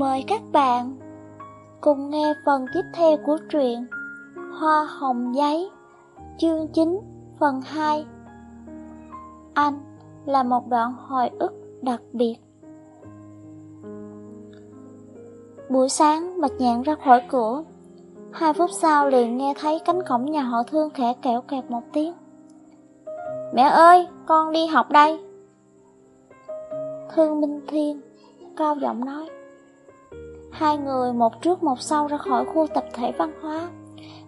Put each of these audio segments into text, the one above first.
Mời các bạn cùng nghe phần tiếp theo của truyện Hoa hồng giấy Chương 9 phần 2 Anh là một đoạn hồi ức đặc biệt. Buổi sáng Bạch Nhạn ra khỏi cửa Hai phút sau liền nghe thấy cánh cổng nhà họ thương khẽ kẹo kẹt một tiếng. Mẹ ơi, con đi học đây. Thương Minh Thiên cao giọng nói. Hai người một trước một sau ra khỏi khu tập thể văn hóa.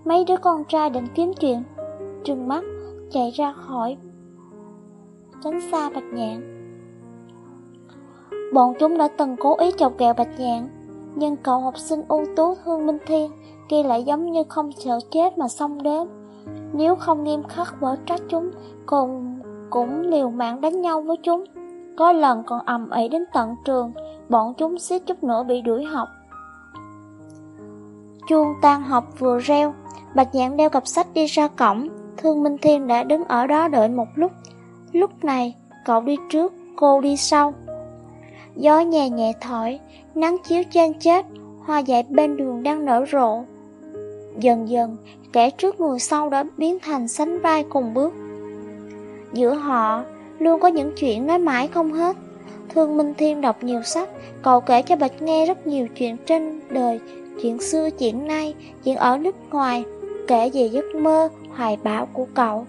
Mấy đứa con trai định kiếm chuyện, Trừng mắt, chạy ra khỏi Tránh xa Bạch Nhạn. Bọn chúng đã từng cố ý chọc ghẹo Bạch Nhạn, Nhưng cậu học sinh ưu tú Thương Minh Thiên Kia lại giống như không sợ chết mà xông đến. Nếu không nghiêm khắc quở trách chúng, Còn cũng liều mạng đánh nhau với chúng. Có lần còn ầm ĩ đến tận trường, Bọn chúng suýt chút nữa bị đuổi học. Chuông tan học vừa reo, Bạch nhạn đeo cặp sách đi ra cổng, Thương Minh Thiên đã đứng ở đó đợi một lúc. Lúc này, cậu đi trước, Cô đi sau. Gió nhẹ nhẹ thổi, Nắng chiếu trên chết, Hoa dại bên đường đang nở rộ. Dần dần, Kẻ trước người sau đã biến thành sánh vai cùng bước. Giữa họ Luôn có những chuyện nói mãi không hết. Thương Minh Thiên đọc nhiều sách Cậu kể cho Bạch nghe rất nhiều chuyện trên đời Chuyện xưa, chuyện nay, chuyện ở nước ngoài Kể về giấc mơ, hoài bão của cậu.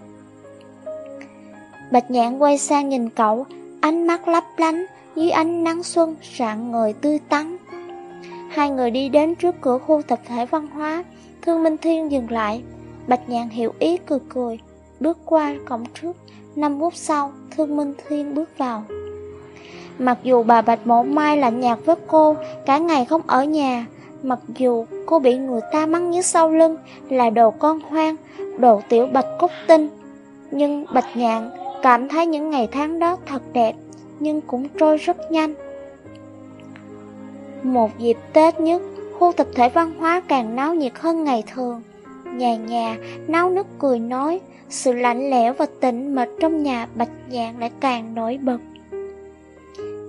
Bạch nhạn quay sang nhìn cậu Ánh mắt lấp lánh Dưới ánh nắng xuân rạng người tươi tắn. Hai người đi đến trước cửa khu tập thể văn hóa Thương Minh Thiên dừng lại. Bạch nhạn hiểu ý cười cười. Bước qua cổng trước. Năm phút sau, Thương Minh Thiên bước vào. Mặc dù bà Bạch Mộ Mai lạnh nhạt với cô, Cả ngày không ở nhà, Mặc dù cô bị người ta mắng như sau lưng Là đồ con hoang, Đồ tiểu bạch cốt tinh, Nhưng Bạch Nhạn cảm thấy những ngày tháng đó thật đẹp, Nhưng cũng trôi rất nhanh. Một dịp Tết nhất, Khu tập thể văn hóa càng náo nhiệt hơn ngày thường. Nhà nhà náo nức cười nói Sự lạnh lẽo và tĩnh mịch trong nhà Bạch Nhạn lại càng nổi bật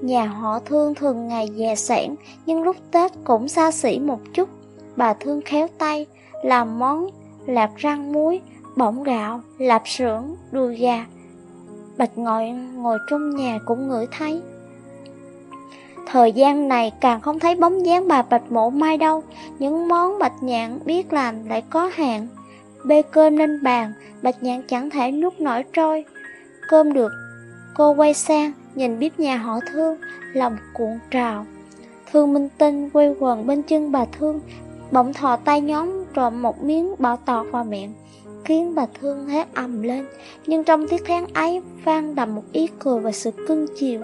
Nhà họ thương thường ngày dè sản, nhưng lúc Tết cũng xa xỉ một chút. Bà thương khéo tay, làm món lạp răng muối, bỏng gạo, lạp sưởng, đùi gà. Bạch ngồi ngồi trong nhà cũng ngửi thấy. Thời gian này càng không thấy bóng dáng bà Bạch Mộ Mai đâu, những món Bạch Nhạn biết làm lại có hạn. Bê cơm lên bàn, Bạch Nhạn chẳng thể nuốt nổi trôi. Cơm được, cô quay sang, Nhìn bếp nhà họ thương Lòng cuộn trào Thương Minh Tinh quay quần bên chân bà Thương Bỗng thò tay nhóm trộm một miếng bỏ tọt vào miệng Khiến bà Thương hét ầm lên Nhưng trong tiếng tháng ấy vang đầm một ý cười và sự cưng chiều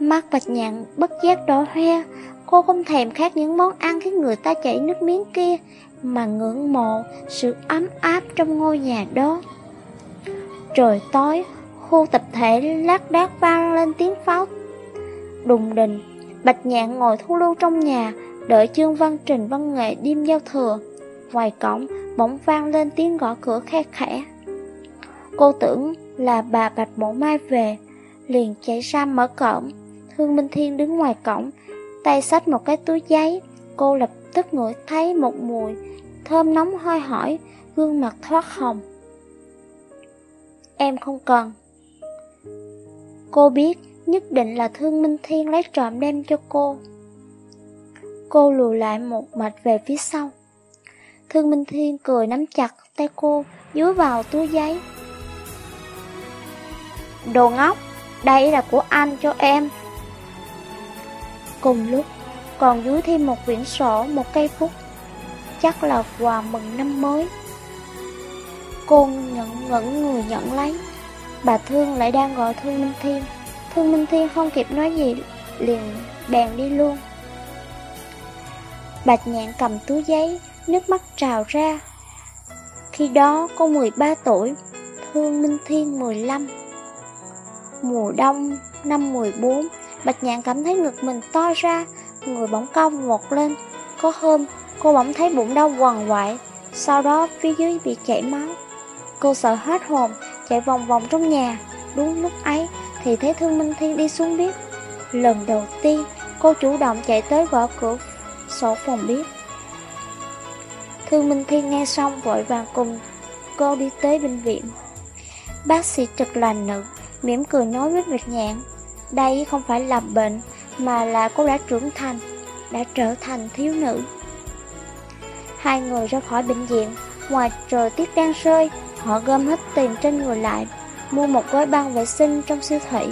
Mắt bạch nhạn bất giác đỏ hoe. Cô không thèm khát những món ăn khiến người ta chảy nước miếng kia, Mà ngưỡng mộ sự ấm áp trong ngôi nhà đó. Trời tối, Khu tập thể lác đác vang lên tiếng pháo. Đùng đình, Bạch nhạn ngồi thu lưu trong nhà, Đợi chương văn trình văn nghệ đêm giao thừa. Ngoài cổng, bỗng vang lên tiếng gõ cửa khe khẽ. Cô tưởng là bà Bạch Mộ Mai về, Liền chạy ra mở cổng. Thương Minh Thiên đứng ngoài cổng Tay xách một cái túi giấy Cô lập tức ngửi thấy một mùi Thơm nóng hoi hỏi Gương mặt thoát hồng Em không cần Cô biết nhất định là Thương Minh Thiên lấy trộm đem cho cô. Cô lùi lại một mạch về phía sau. Thương Minh Thiên cười nắm chặt tay cô, dúi vào túi giấy. Đồ ngốc, đây là của anh cho em. Cùng lúc, còn dúi thêm một quyển sổ, một cây phúc. Chắc là quà mừng năm mới. Cô nhận ngẩn người nhận lấy. Bà Thương lại đang gọi Thương Minh Thiên Thương Minh Thiên không kịp nói gì Liền bèn đi luôn Bạch nhạn cầm túi giấy Nước mắt trào ra Khi đó cô 13 tuổi Thương Minh Thiên 15 Mùa đông năm 14 Bạch nhạn cảm thấy ngực mình to ra Người bỗng cong một lên Có hôm cô bỗng thấy bụng đau quằn quại Sau đó phía dưới bị chảy máu Cô sợ hết hồn chạy vòng vòng trong nhà. Đúng lúc ấy thì thấy Thương Minh Thiên đi xuống bếp. Lần đầu tiên, cô chủ động chạy tới gõ cửa sổ phòng bếp Thương Minh Thiên nghe xong vội vàng cùng cô đi tới bệnh viện. Bác sĩ trực lành nữ, mỉm cười nói với Bạch Nhạn, đây không phải là bệnh, mà là cô đã trưởng thành, đã trở thành thiếu nữ. Hai người ra khỏi bệnh viện, ngoài trời tiết đang rơi, họ gom hết tiền trên người lại, mua một gói băng vệ sinh trong siêu thị.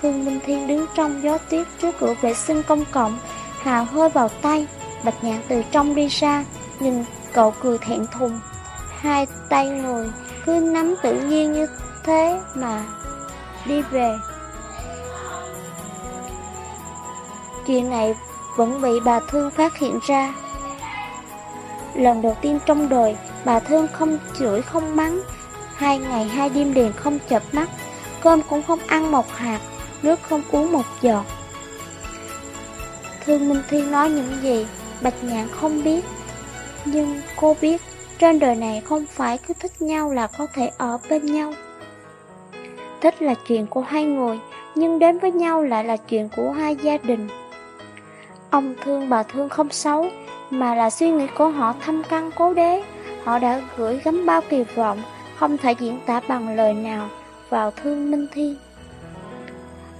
Thương Minh Thiên đứng trong gió tuyết trước cửa vệ sinh công cộng, hào hơi vào tay, Bạch Nhạn từ trong đi ra, nhìn cậu cười thẹn thùng. Hai tay người cứ nắm tự nhiên như thế mà đi về. Chuyện này vẫn bị bà Thương phát hiện ra. Lần đầu tiên trong đời, bà Thương không chửi không mắng, hai ngày hai đêm liền không chợp mắt, cơm cũng không ăn một hạt, nước không uống một giọt. Thương Minh Thiên nói những gì, Bạch Nhạn không biết, nhưng cô biết trên đời này không phải cứ thích nhau là có thể ở bên nhau. Thích là chuyện của hai người, nhưng đến với nhau lại là chuyện của hai gia đình. Ông thương bà thương không xấu, mà là suy nghĩ của họ thâm căn cố đế. Họ đã gửi gắm bao kỳ vọng, không thể diễn tả bằng lời nào vào thương Minh Thi.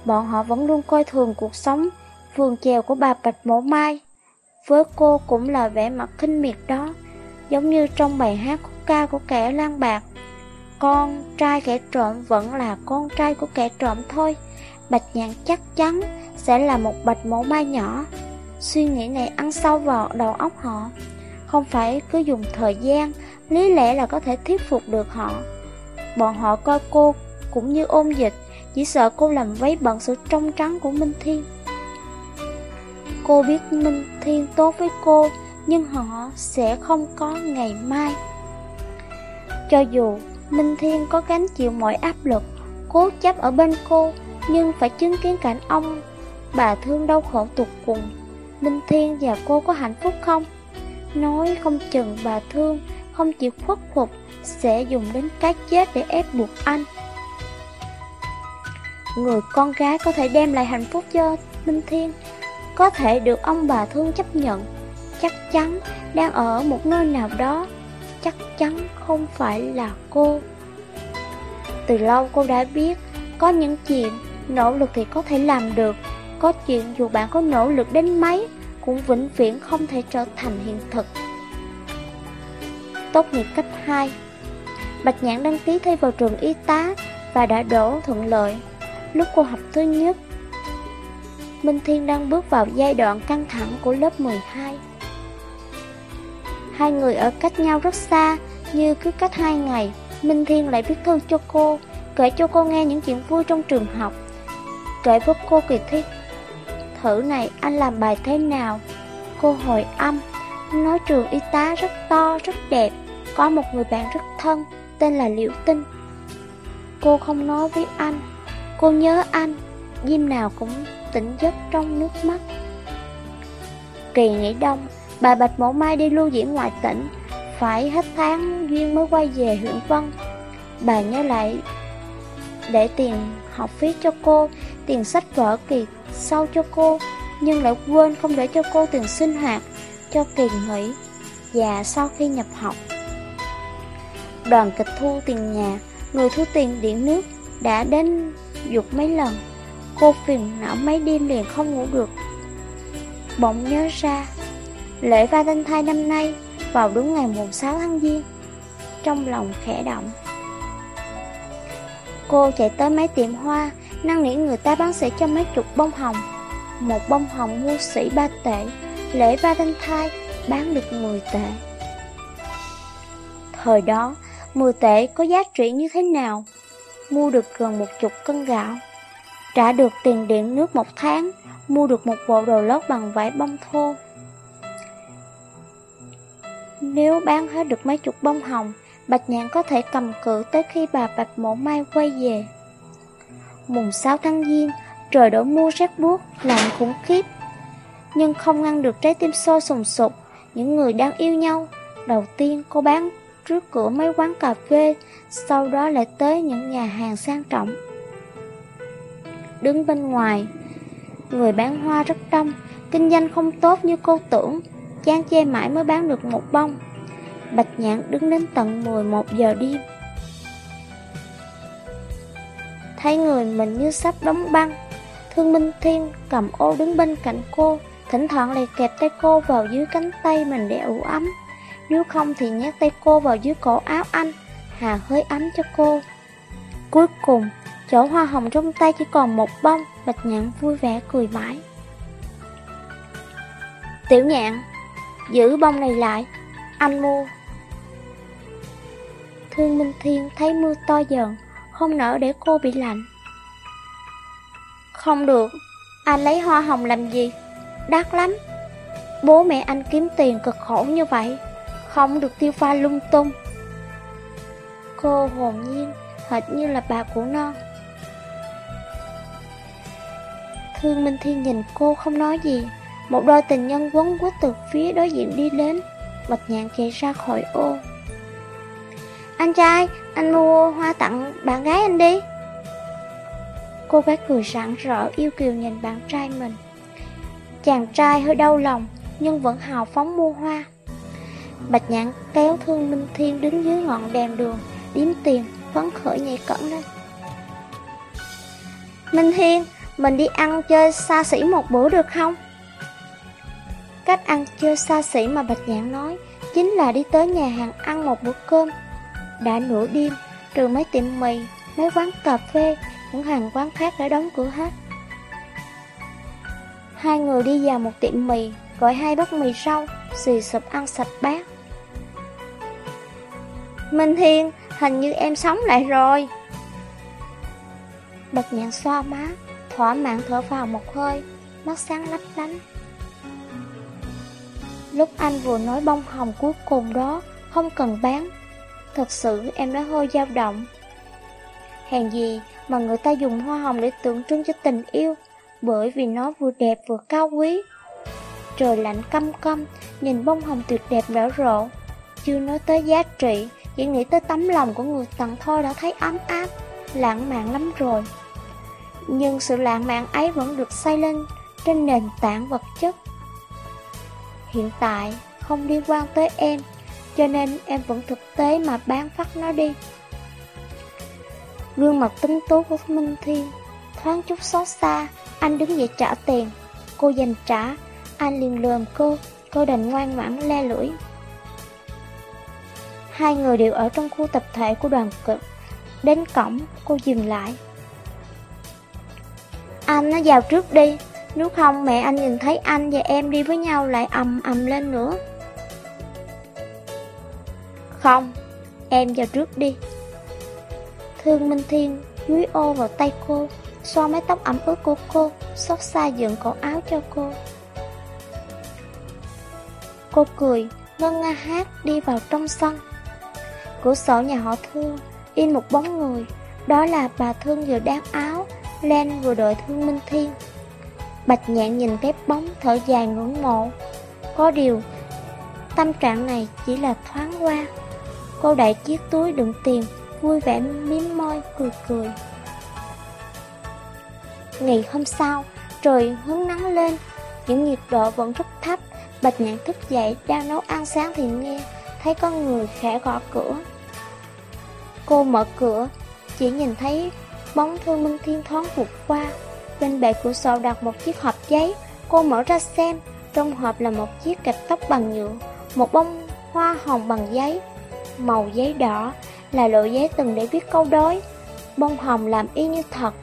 Bọn họ vẫn luôn coi thường cuộc sống, vườn chèo của bà Bạch Mổ Mai. Với cô cũng là vẻ mặt khinh miệt đó, giống như trong bài hát khúc ca của kẻ lang bạc. Con trai kẻ trộm vẫn là con trai của kẻ trộm thôi. Bạch nhạn chắc chắn sẽ là một bạch mổ mai nhỏ. Suy nghĩ này ăn sâu vào đầu óc họ. Không phải cứ dùng thời gian, lý lẽ là có thể thuyết phục được họ. Bọn họ coi cô cũng như ôn dịch, chỉ sợ cô làm vấy bận sự trong trắng của Minh Thiên. Cô biết Minh Thiên tốt với cô, nhưng họ sẽ không có ngày mai. Cho dù Minh Thiên có gánh chịu mọi áp lực, cố chấp ở bên cô, nhưng phải chứng kiến cảnh ông, bà thương đau khổ tụt cùng. Minh Thiên và cô có hạnh phúc không? Nói không chừng bà thương, không chịu khuất phục, sẽ dùng đến cái chết để ép buộc anh. Người con gái có thể đem lại hạnh phúc cho Minh Thiên, có thể được ông bà thương chấp nhận, chắc chắn đang ở một nơi nào đó, chắc chắn không phải là cô. Từ lâu cô đã biết, có những chuyện nỗ lực thì có thể làm được, có chuyện dù bạn có nỗ lực đến mấy, cũng vĩnh viễn không thể trở thành hiện thực. Tốt nghiệp cấp 2 Bạch Nhãn đăng ký thi vào trường y tá và đã đổ thuận lợi. Lúc cô học thứ nhất, Minh Thiên đang bước vào giai đoạn căng thẳng của lớp 12. Hai người ở cách nhau rất xa, như cứ cách hai ngày, Minh Thiên lại viết thư cho cô, kể cho cô nghe những chuyện vui trong trường học. Kể với cô kỳ thi thử này anh làm bài thế nào? Cô hồi âm, nói trường y tá rất to, rất đẹp, có một người bạn rất thân, tên là Liễu Tinh. Cô không nói với anh, cô nhớ anh, đêm nào cũng tỉnh giấc trong nước mắt. Kỳ nghỉ đông, bà Bạch Mẫu Mai đi lưu diễn ngoại tỉnh, phải hết tháng Duyên mới quay về huyện Vân. Bà nhớ lại để tiền học phí cho cô, tiền sách vở kỳ sau cho cô, nhưng lại quên không để cho cô tiền sinh hoạt, cho kỳ nghỉ và sau khi nhập học. Đoàn kịch thu tiền nhà, người thu tiền điện nước đã đến dục mấy lần. Cô phiền não mấy đêm liền không ngủ được. Bỗng nhớ ra, lễ Valentine năm nay vào đúng ngày mùng 6 tháng Giêng. Trong lòng khẽ động. Cô chạy tới mấy tiệm hoa, năng nỉ người ta bán sỉ cho mấy chục bông hồng. Một bông hồng mua sĩ ba tệ, lễ Valentine thanh bán được 10 tệ. Thời đó, 10 tệ có giá trị như thế nào? Mua được gần một chục cân gạo. Trả được tiền điện nước một tháng, mua được một bộ đồ lót bằng vải bông thô. Nếu bán hết được mấy chục bông hồng, Bạch Nhạn có thể cầm cự tới khi bà Bạch Mộ Mai quay về. Mùng 6 tháng Giêng, trời đổ mưa rét buốt, lạnh khủng khiếp. Nhưng không ngăn được trái tim sôi sùng sục, những người đang yêu nhau. Đầu tiên cô bán trước cửa mấy quán cà phê, sau đó lại tới những nhà hàng sang trọng. Đứng bên ngoài, Người bán hoa rất đông, kinh doanh không tốt như cô tưởng, chán chê mãi mới bán được một bông. Bạch nhãn đứng đến tận 11 giờ đêm. Thấy người mình như sắp đóng băng, Thương Minh Thiên cầm ô đứng bên cạnh cô, thỉnh thoảng lại kẹp tay cô vào dưới cánh tay mình để ủ ấm. Nếu không thì nhét tay cô vào dưới cổ áo anh, hà hơi ấm cho cô. Cuối cùng, chỗ hoa hồng trong tay chỉ còn một bông, Bạch Nhạn vui vẻ cười mãi. Tiểu nhạn, giữ bông này lại, anh mua. Thương Minh Thiên thấy mưa to dần, không nỡ để cô bị lạnh. Không được, anh lấy hoa hồng làm gì? Đắt lắm. Bố mẹ anh kiếm tiền cực khổ như vậy, không được tiêu pha lung tung. Cô hồn nhiên, hệt như là bà của non. Thương Minh Thiên nhìn cô không nói gì, một đôi tình nhân quấn quýt từ phía đối diện đi đến, bạch nhạn chạy ra khỏi ô. Anh trai, anh mua hoa tặng bạn gái anh đi. Cô gái cười sẵn rỡ yêu kiều nhìn bạn trai mình. Chàng trai hơi đau lòng, nhưng vẫn hào phóng mua hoa. Bạch nhãn kéo thương Minh Thiên đứng dưới ngọn đèn đường, điếm tiền, phấn khởi nhảy cẩn lên. Minh Thiên, mình đi ăn chơi xa xỉ một bữa được không? Cách ăn chơi xa xỉ mà Bạch Nhạn nói chính là đi tới nhà hàng ăn một bữa cơm. Đã nửa đêm, trừ mấy tiệm mì, mấy quán cà phê, những hàng quán khác đã đóng cửa hết. Hai người đi vào một tiệm mì, gọi hai bát mì rau, xì sụp ăn sạch bát. Minh Thiên, hình như em sống lại rồi. Bật nhạn xoa má, thỏa mãn thở vào một hơi, mắt sáng lấp lánh. Lúc anh vừa nói bông hồng cuối cùng đó, không cần bán. Thật sự em đã hơi dao động. Hèn gì mà người ta dùng hoa hồng để tượng trưng cho tình yêu, bởi vì nó vừa đẹp vừa cao quý. Trời lạnh căm căm, nhìn bông hồng tuyệt đẹp nở rộ. Chưa nói tới giá trị, chỉ nghĩ tới tấm lòng của người tặng thôi đã thấy ấm áp, lãng mạn lắm rồi. Nhưng sự lãng mạn ấy vẫn được xây lên trên nền tảng vật chất. Hiện tại không liên quan tới em, cho nên em vẫn thực tế mà bán phát nó đi. Gương mặt tính tú của Minh Thiên Thoáng chút xót xa. Anh đứng dậy trả tiền. Cô dành trả. Anh liền lườm cô. Cô đành ngoan ngoãn le lưỡi. Hai người đều ở trong khu tập thể của đoàn cực Đến cổng, cô dừng lại. Anh, nó vào trước đi. Nếu không, mẹ anh nhìn thấy anh và em đi với nhau lại ầm ầm lên nữa. Không Em vào trước đi Thương Minh Thiên dúi ô vào tay cô, xoa mái tóc ẩm ướt của cô, xót xa dựng cổ áo cho cô. Cô cười, ngân nga hát đi vào trong sân. Cửa sổ nhà họ Thương, in một bóng người, đó là bà Thương vừa đan áo, Len vừa đợi Thương Minh Thiên. Bạch nhạn nhìn cái bóng thở dài ngưỡng mộ. Có điều, tâm trạng này chỉ là thoáng qua. Cô đẩy chiếc túi đựng tiền vui vẻ miếm môi, cười cười. Ngày hôm sau, trời hướng nắng lên, những nhiệt độ vẫn rất thấp. Bạch nhạn thức dậy, đang nấu ăn sáng thì nghe, thấy có người khẽ gõ cửa. Cô mở cửa, chỉ nhìn thấy bóng thương minh thiên thoáng vụt qua. Bên bệ cửa sổ đặt một chiếc hộp giấy, cô mở ra xem, trong hộp là một chiếc kẹp tóc bằng nhựa, một bông hoa hồng bằng giấy, màu giấy đỏ, là loại giấy từng để viết câu đối. Bông hồng làm y như thật,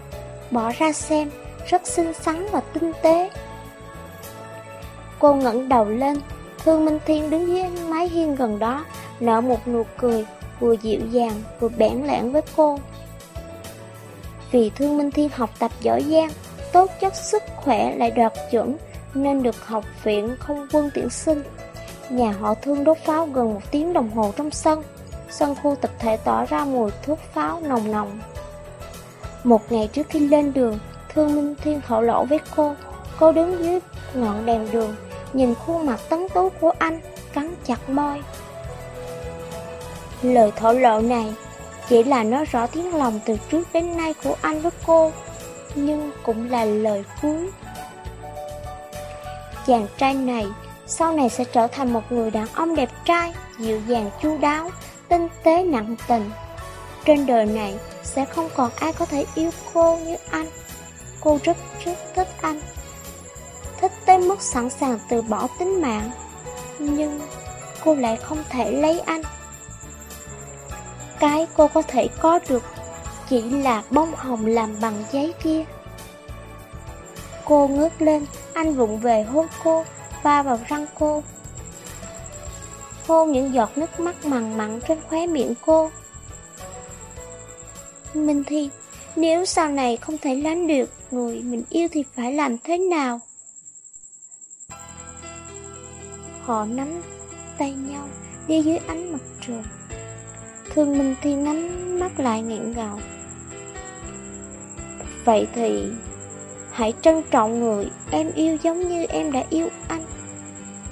bỏ ra xem, rất xinh xắn và tinh tế. Cô ngẩng đầu lên, Thương Minh Thiên đứng dưới mái hiên gần đó, nở một nụ cười, vừa dịu dàng, vừa bẽn lẽn với cô. Vì Thương Minh Thiên học tập giỏi giang, tốt chất sức khỏe lại đoạt chuẩn, nên được học viện không quân tuyển sinh. Nhà họ Thương đốt pháo gần một tiếng đồng hồ trong sân sân khu tập thể tỏ ra mùi thuốc pháo nồng nồng. Một ngày trước khi lên đường, Thương Minh Thiên thổ lộ với cô, cô đứng dưới ngọn đèn đường, nhìn khuôn mặt tấn tú của anh, cắn chặt môi. Lời thổ lộ này chỉ là nói rõ tiếng lòng từ trước đến nay của anh với cô, nhưng cũng là lời cuối. Chàng trai này sau này sẽ trở thành một người đàn ông đẹp trai, dịu dàng chu đáo, tinh tế nặng tình. Trên đời này sẽ không còn ai có thể yêu cô như anh. Cô rất rất thích anh. Thích tới mức sẵn sàng từ bỏ tính mạng. Nhưng cô lại không thể lấy anh. Cái cô có thể có được chỉ là bông hồng làm bằng giấy kia. Cô ngước lên, anh vụng về hôn cô, va vào răng cô. Hôn những giọt nước mắt mặn mặn trên khóe miệng cô. Minh Thi, nếu sau này không thể lánh được người mình yêu thì phải làm thế nào? Họ nắm tay nhau đi dưới ánh mặt trời. Thương Minh Thi nắm mắt lại nghẹn ngào. Vậy thì hãy trân trọng người em yêu giống như em đã yêu anh.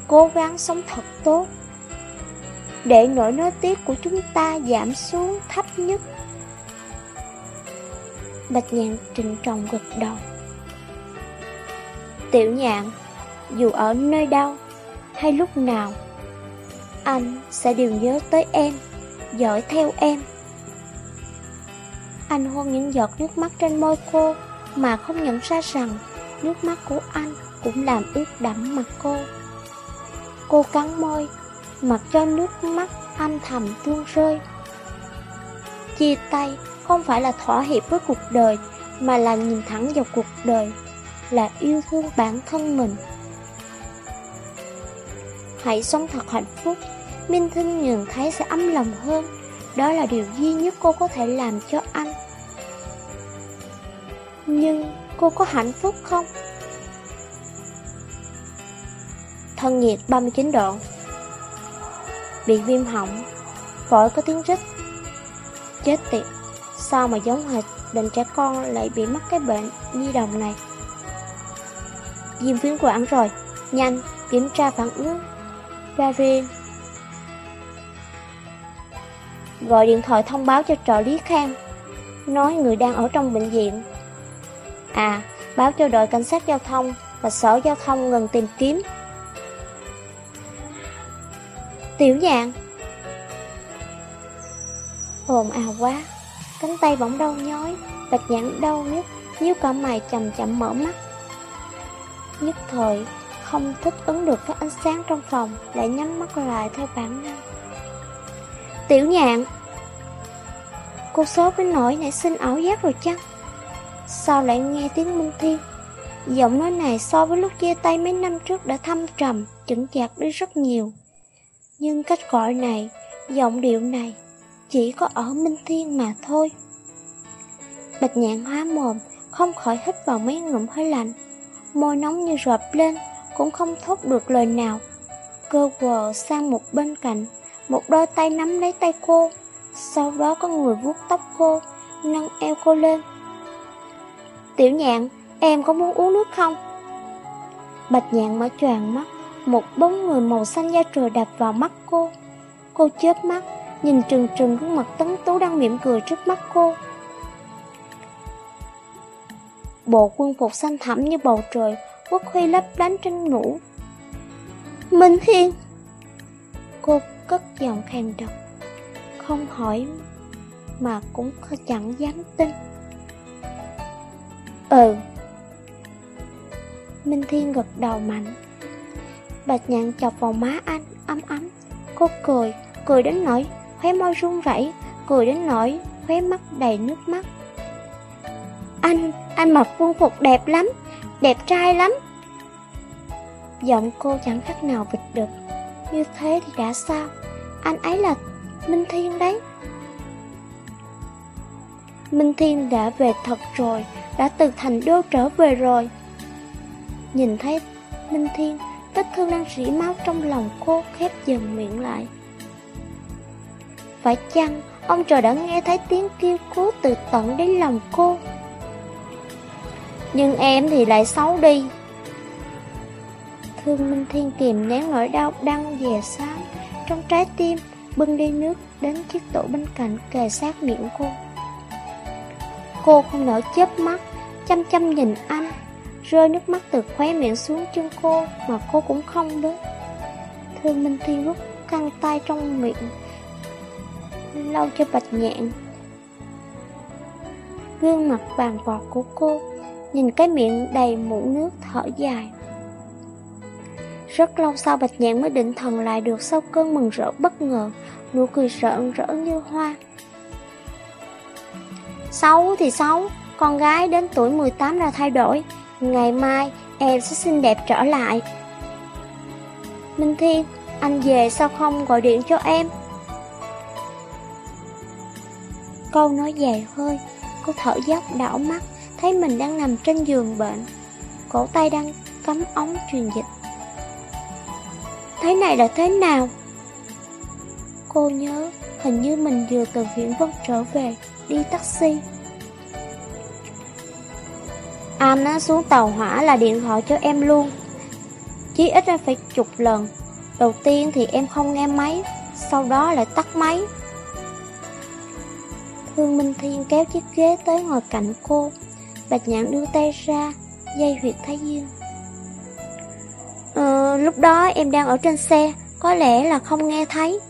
Cố gắng sống thật tốt để nỗi nói tiếc của chúng ta giảm xuống thấp nhất. Bạch nhạn trịnh trọng gật đầu. Tiểu nhạn, dù ở nơi đâu hay lúc nào, anh sẽ đều nhớ tới em, dõi theo em. Anh hôn những giọt nước mắt trên môi cô mà không nhận ra rằng nước mắt của anh cũng làm ướt đẫm mặt cô. Cô cắn môi, mặc cho nước mắt âm thầm tuôn rơi. Chia tay không phải là thỏa hiệp với cuộc đời, mà là nhìn thẳng vào cuộc đời, là yêu thương bản thân mình. Hãy sống thật hạnh phúc, Minh Thinh nhận thấy sẽ ấm lòng hơn, đó là điều duy nhất cô có thể làm cho anh. Nhưng cô có hạnh phúc không? Thân nhiệt 39 độ. Bị viêm họng, Phổi có tiếng rít. Chết tiệt, Sao mà giống hệt Định trẻ con lại bị mắc cái bệnh nhi đồng này? Viêm phiến quản rồi, Nhanh, kiểm tra phản ứng. Varian Gọi điện thoại thông báo cho trợ lý Khang, Nói người đang ở trong bệnh viện. À Báo cho đội cảnh sát giao thông Và sở giao thông ngừng tìm kiếm. Tiểu nhạn. Hồn ào quá. Cánh tay bỗng đau nhói Bạch nhãn đau nhức nhíu cả mày chậm chậm mở mắt. Nhất thời Không thích ứng được với ánh sáng trong phòng Lại nhắm mắt lại theo bản năng. Tiểu nhạn. Cô sốt đến nỗi nảy sinh ảo giác rồi chăng? Sao lại nghe tiếng môn Thiên? Giọng nói này so với lúc chia tay mấy năm trước đã thâm trầm, chững chạc đi rất nhiều. Nhưng cách gọi này, giọng điệu này, chỉ có ở Minh Thiên mà thôi. Bạch nhạn hóa mồm, không khỏi hít vào mấy ngụm hơi lạnh. Môi nóng như rộp lên, cũng không thốt được lời nào. Cơ quờ sang một bên cạnh, một đôi tay nắm lấy tay cô. Sau đó có người vuốt tóc cô, nâng eo cô lên. Tiểu nhạn, em có muốn uống nước không? Bạch nhạn mở choàng mắt, một bóng người màu xanh da trời đập vào mắt cô. Cô chớp mắt, nhìn trừng trừng gương mặt tấn tú đang mỉm cười trước mắt cô. Bộ quân phục xanh thẳm như bầu trời, quốc huy lấp lánh trên ngủ. Minh Thiên! Cô cất giọng khàn độc, không hỏi mà cũng chẳng dám tin. Ừ. Minh Thiên gật đầu mạnh. Bạch nhạn chọc vào má anh, ấm ấm. Cô cười, cười đến nỗi khóe môi run rẩy, cười đến nỗi khóe mắt đầy nước mắt. Anh, anh mặc quân phục đẹp lắm, đẹp trai lắm. Giọng cô chẳng khác nào vịt được. Như thế thì đã sao? Anh ấy là Minh Thiên đấy. Minh Thiên đã về thật rồi, đã từ thành đô trở về rồi. Nhìn thấy Minh Thiên, vết thương đang rỉ máu trong lòng cô khép dần miệng lại. Phải chăng ông trời đã nghe thấy tiếng kêu cứu từ tận đến lòng cô? Nhưng em thì lại xấu đi. Thương Minh Thiên kìm nén nỗi đau đăng dè sáng trong trái tim, bưng đi nước đến chiếc tủ bên cạnh kề sát miệng cô. Cô không nở chớp mắt, chăm chăm nhìn anh, rơi nước mắt từ khóe miệng xuống chân cô mà cô cũng không đứng Thương Minh Thiên rút căng tay trong miệng, lau cho bạch nhạn. Gương mặt vàng vọt của cô, nhìn cái miệng đầy mũ nước thở dài. Rất lâu sau Bạch Nhạn mới định thần lại được sau cơn mừng rỡ bất ngờ, nụ cười rợn rỡ như hoa. Xấu thì xấu, con gái đến tuổi 18 là thay đổi, ngày mai em sẽ xinh đẹp trở lại. Minh Thiên, anh về sao không gọi điện cho em? Câu nói dài hơi, cô thở dốc đảo mắt, thấy mình đang nằm trên giường bệnh. Cổ tay đang cắm ống truyền dịch. Thế này là thế nào? Cô nhớ, hình như mình vừa từ huyện Vân trở về, đi taxi. Anh á, xuống tàu hỏa là điện thoại cho em luôn. Chí ít là phải chục lần. Đầu tiên thì em không nghe máy, sau đó lại tắt máy. Thương Minh Thiên kéo chiếc ghế tới ngồi cạnh cô. Bạch nhãn đưa tay ra, dây huyệt thái dương. Ờ, lúc đó em đang ở trên xe, có lẽ là không nghe thấy.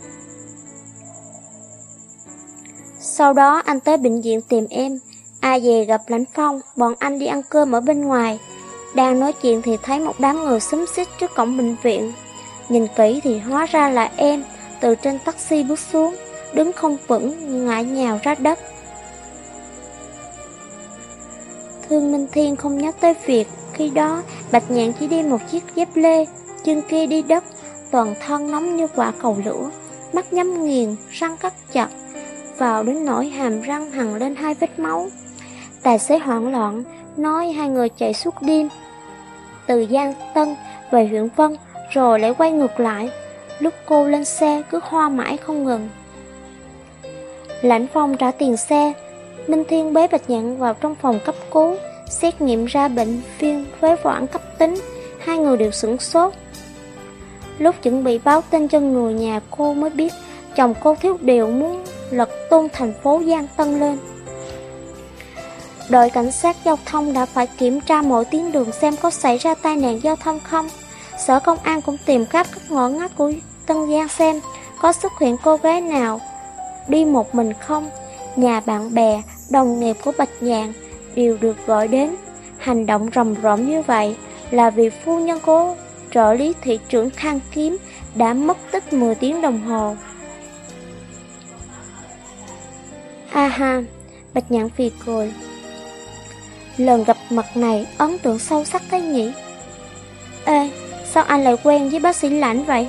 Sau đó anh tới bệnh viện tìm em, A về gặp Lãnh Phong, bọn anh đi ăn cơm ở bên ngoài. Đang nói chuyện thì thấy một đám người xúm xích trước cổng bệnh viện. Nhìn kỹ thì hóa ra là em, từ trên taxi bước xuống, đứng không vững, ngã nhào ra đất. Thương Minh Thiên không nhắc tới việc khi đó Bạch Nhạn chỉ đi một chiếc dép lê, chân kia đi đất, toàn thân nóng như quả cầu lửa, mắt nhắm nghiền, răng cắt chặt, vào đến nỗi hàm răng hằn lên hai vết máu. Tài xế hoảng loạn, nói hai người chạy suốt đêm. Từ Giang Tân về huyện Vân, rồi lại quay ngược lại. Lúc cô lên xe cứ hoa mãi không ngừng. Lãnh Phong trả tiền xe, Minh Thiên bế Bạch Nhạn vào trong phòng cấp cứu, xét nghiệm ra bệnh viêm phế quản cấp tính, hai người đều sửng sốt. Lúc chuẩn bị báo tin cho người nhà cô mới biết chồng cô thiếu điều muốn lật tung thành phố Giang Tân lên. Đội cảnh sát giao thông đã phải kiểm tra mỗi tuyến đường xem có xảy ra tai nạn giao thông không. Sở công an cũng tìm khắp các ngõ ngách của Tân Giang xem có xuất hiện cô gái nào đi một mình không. Nhà bạn bè, đồng nghiệp của Bạch Nhạn đều được gọi đến. Hành động rầm rộm như vậy là vì phu nhân cô, trợ lý thị trưởng Khang Kiếm đã mất tích 10 tiếng đồng hồ. A ha, Bạch Nhạn phì cười. Lần gặp mặt này ấn tượng sâu sắc thế nhỉ? Ê, sao anh lại quen với bác sĩ lãnh vậy?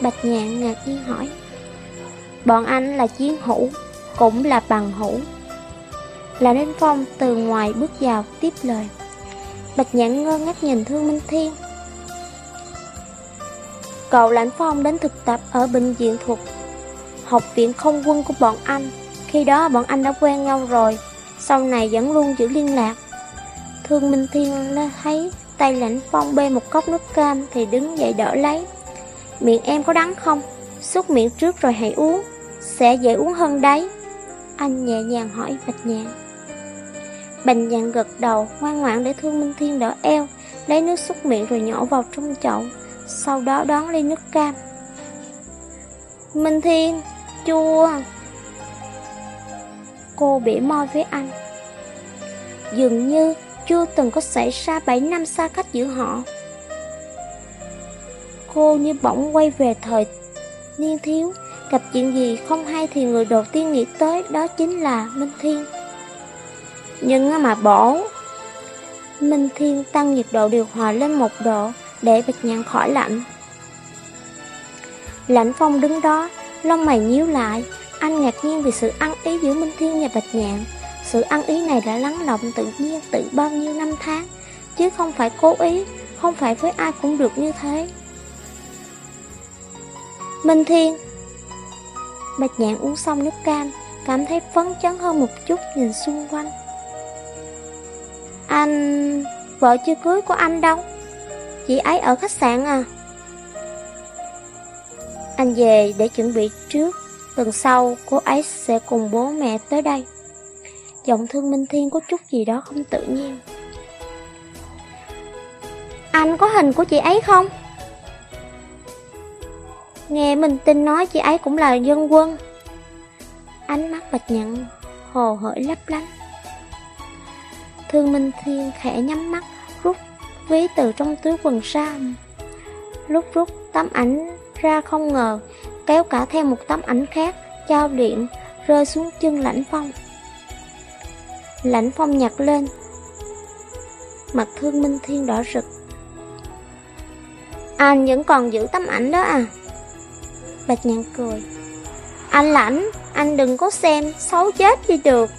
Bạch Nhạn ngạc nhiên hỏi. Bọn anh là chiến hữu, cũng là bằng hữu. Là Ninh Phong từ ngoài bước vào tiếp lời. Bạch Nhạn ngơ ngác nhìn Thương Minh Thiên. Cậu Lãnh Phong đến thực tập ở bệnh viện thuộc học viện không quân của bọn anh. Khi đó bọn anh đã quen nhau rồi, sau này vẫn luôn giữ liên lạc. Thương Minh Thiên thấy tay Lãnh Phong bê một cốc nước cam thì đứng dậy đỡ lấy. Miệng em có đắng không? Xúc miệng trước rồi hãy uống, sẽ dễ uống hơn đấy. Anh nhẹ nhàng hỏi Bạch Nhạn. Bạch Nhạn gật đầu, ngoan ngoãn để Thương Minh Thiên đỡ eo, lấy nước xúc miệng rồi nhỏ vào trong chậu, sau đó đón ly nước cam. Minh Thiên, chua. Cô bể môi với anh. Dường như chưa từng có xảy ra 7 năm xa cách giữa họ. Cô như bỗng quay về thời niên thiếu, gặp chuyện gì không hay thì người đầu tiên nghĩ tới đó chính là Minh Thiên. Nhưng mà bổ, Minh Thiên tăng nhiệt độ điều hòa lên một độ để bạch nhạn khỏi lạnh. Lãnh phong đứng đó, lông mày nhíu lại, anh ngạc nhiên vì sự ăn ý giữa Minh Thiên và Bạch Nhạn. Sự ăn ý này đã lắng động tự nhiên từ bao nhiêu năm tháng, chứ không phải cố ý, không phải với ai cũng được như thế. Minh Thiên Bạch Nhạn uống xong nước cam, cảm thấy phấn chấn hơn một chút nhìn xung quanh. Anh... vợ chưa cưới của anh đâu? Chị ấy ở khách sạn à? Anh về để chuẩn bị trước, tuần sau, cô ấy sẽ cùng bố mẹ tới đây. Giọng thương Minh Thiên có chút gì đó không tự nhiên. Anh có hình của chị ấy không? Nghe mình tin nói chị ấy cũng là dân quân Ánh mắt bạch nhận Hồ hởi lấp lánh Thương Minh Thiên khẽ nhắm mắt, Rút ví từ trong túi quần ra Lúc rút tấm ảnh ra không ngờ Kéo cả theo một tấm ảnh khác Trao điện Rơi xuống chân lãnh phong. Lãnh phong nhặt lên. Mặt thương Minh Thiên đỏ rực. Anh vẫn còn giữ tấm ảnh đó à? Bạch nhạn cười. Anh lãnh Anh đừng có xem, Xấu chết đi được.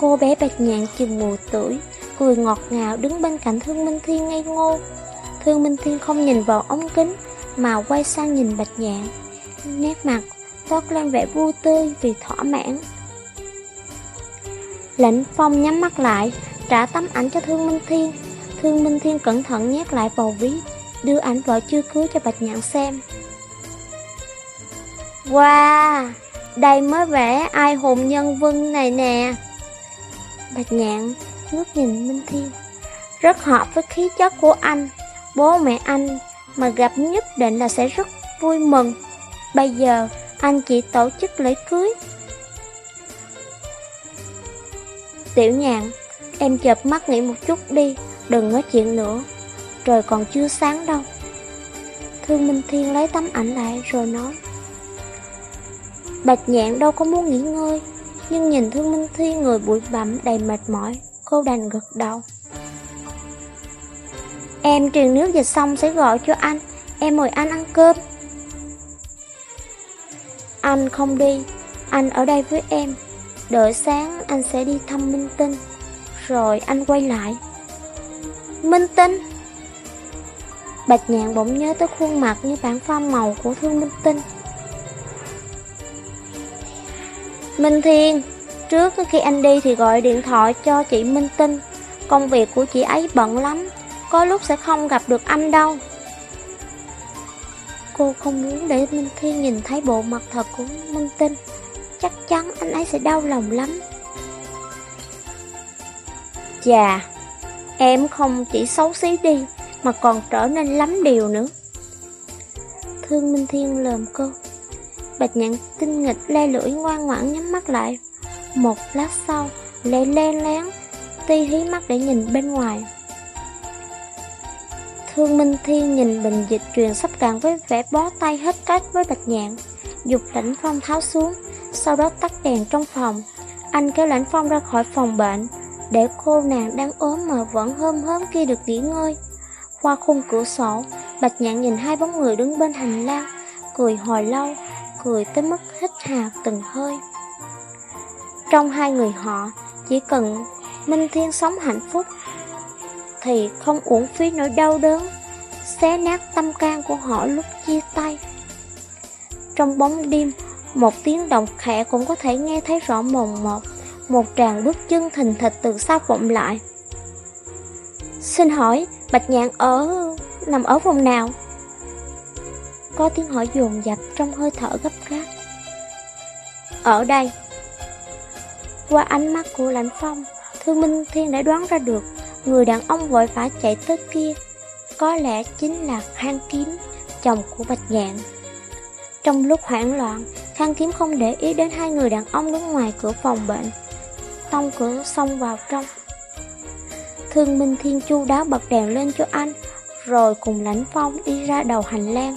Cô bé bạch nhạn chừng mùa tuổi Cười ngọt ngào đứng bên cạnh Thương Minh Thiên ngây ngô. Thương Minh Thiên không nhìn vào ống kính mà quay sang nhìn bạch nhạn Nét mặt toát lên vẻ vui tươi vì thỏa mãn Lệnh Phong nhắm mắt lại Trả tấm ảnh cho Thương Minh Thiên Thương Minh Thiên cẩn thận nhét lại vào ví đưa ảnh vợ chưa cưới cho Bạch Nhạn xem. Wow, đây mới vẽ ai hùng nhân vân này nè. Bạch Nhạn ngước nhìn Minh Thiên, rất hợp với khí chất của anh. Bố mẹ anh mà gặp nhất định là sẽ rất vui mừng. Bây giờ anh chỉ tổ chức lễ cưới. Tiểu nhạn, em chợp mắt nghỉ một chút đi, đừng nói chuyện nữa trời còn chưa sáng đâu. Thương Minh Thiên lấy tấm ảnh lại rồi nói. Bạch nhạn đâu có muốn nghỉ ngơi, nhưng nhìn Thương Minh Thiên người bụi bặm đầy mệt mỏi, cô đành gật đầu. Em truyền nước dịch xong sẽ gọi cho anh, em mời anh ăn cơm. Anh không đi, anh ở đây với em. Đợi sáng anh sẽ đi thăm Minh Tinh, rồi anh quay lại. Minh Tinh? Bạch nhạn bỗng nhớ tới khuôn mặt như bản pha màu của Thương Minh Tinh. Minh Thiên, trước khi anh đi thì gọi điện thoại cho chị Minh Tinh. Công việc của chị ấy bận lắm, có lúc sẽ không gặp được anh đâu. Cô không muốn để Minh Thiên nhìn thấy bộ mặt thật của Minh Tinh. Chắc chắn anh ấy sẽ đau lòng lắm. Chà, em không chỉ xấu xí đi, mà còn trở nên lắm điều nữa. Thương Minh Thiên lườm cô. Bạch nhạn tinh nghịch le lưỡi ngoan ngoãn nhắm mắt lại. Một lát sau, lại le lén, ti hí mắt để nhìn bên ngoài. Thương Minh Thiên nhìn bình dịch truyền sắp cạn với vẻ bó tay hết cách với Bạch Nhạn, dục lãnh phong tháo xuống, sau đó tắt đèn trong phòng. Anh kéo lãnh phong ra khỏi phòng bệnh, để cô nàng đang ốm mà vẫn hôm hớm kia được nghỉ ngơi. Qua khung cửa sổ, Bạch Nhạn nhìn hai bóng người đứng bên hành lang, cười hồi lâu, cười tới mức hít hà từng hơi. Trong hai người họ, chỉ cần Minh Thiên sống hạnh phúc, thì không uổng phí nỗi đau đớn, xé nát tâm can của họ lúc chia tay. Trong bóng đêm, một tiếng động khẽ cũng có thể nghe thấy rõ mồn một, một tràng bước chân thình thịch từ xa vọng lại. Xin hỏi, Bạch Nhạn ở... nằm ở vùng nào? Có tiếng hỏi dồn dập trong hơi thở gấp gáp. Ở đây. Qua ánh mắt của Lãnh Phong, Thương Minh Thiên đã đoán ra được người đàn ông vội vã chạy tới kia có lẽ chính là Khang Kiếm, chồng của Bạch Nhạn. Trong lúc hoảng loạn, Khang Kiếm không để ý đến hai người đàn ông đứng ngoài cửa phòng bệnh. Tông cửa xông vào trong. Thương Minh Thiên chu đáo bật đèn lên cho anh, rồi cùng lãnh phong đi ra đầu hành lang.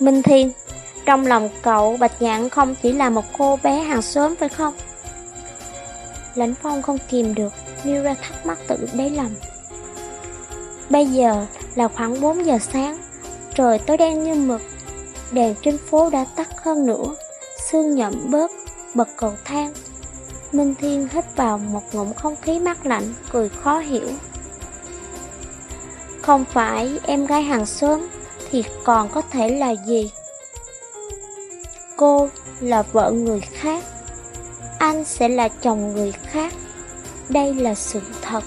Minh Thiên, trong lòng cậu Bạch Nhạn không chỉ là một cô bé hàng xóm phải không? Lãnh phong không kìm được, Mira ra thắc mắc tự đáy lòng. Bây giờ là khoảng 4 giờ sáng, trời tối đen như mực, đèn trên phố đã tắt hơn nữa, sương nhậm bớt, bật cầu thang, Minh Thiên hít vào một ngụm không khí mát lạnh, cười khó hiểu. Không phải em gái hàng xóm, thì còn có thể là gì? Cô là vợ người khác, anh sẽ là chồng người khác. Đây là sự thật.